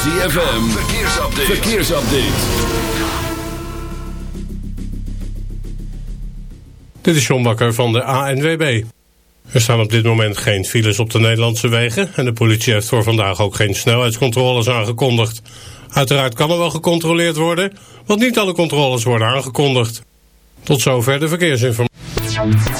ZFM, verkeersupdate. verkeersupdate. Dit is John Bakker van de ANWB. Er staan op dit moment geen files op de Nederlandse wegen... en de politie heeft voor vandaag ook geen snelheidscontroles aangekondigd. Uiteraard kan er wel gecontroleerd worden... want niet alle controles worden aangekondigd. Tot zover de verkeersinformatie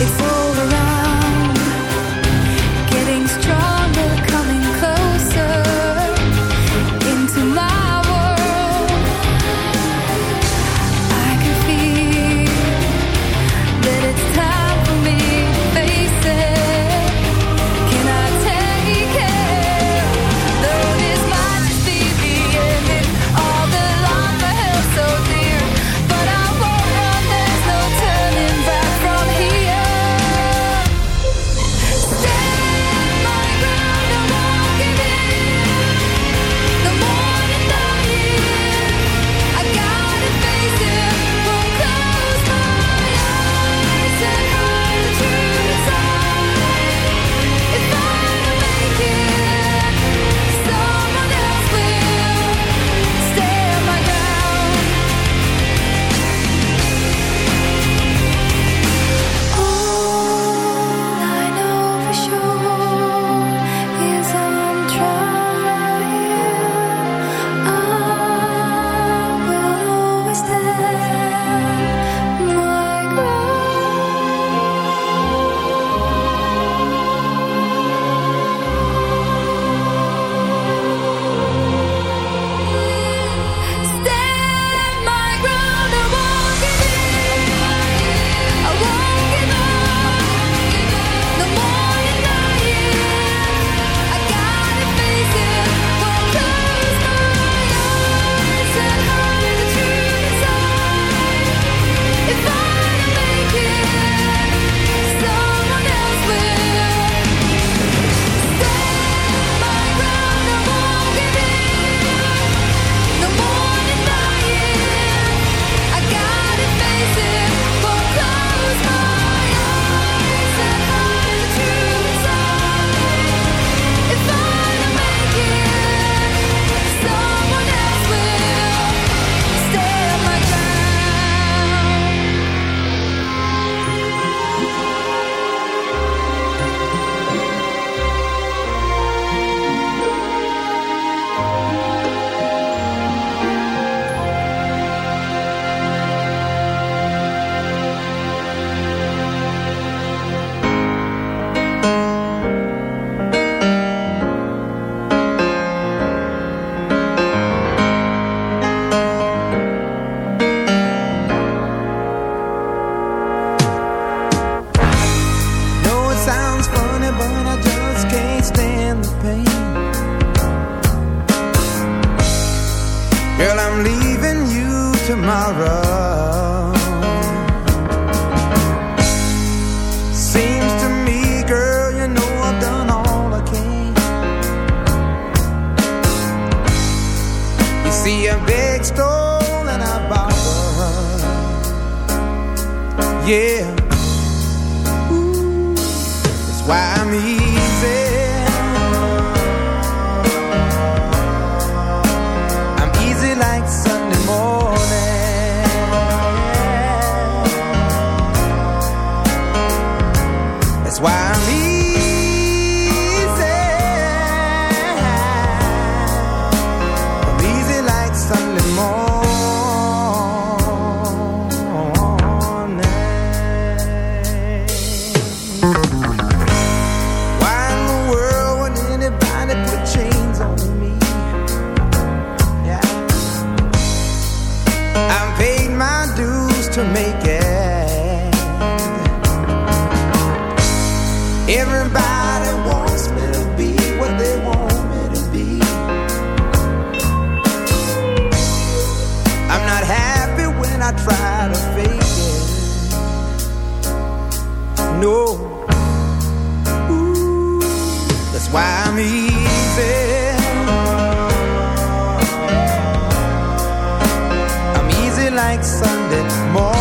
It's all know. Ooh, that's why I'm easy. I'm easy like Sunday morning.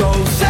so sad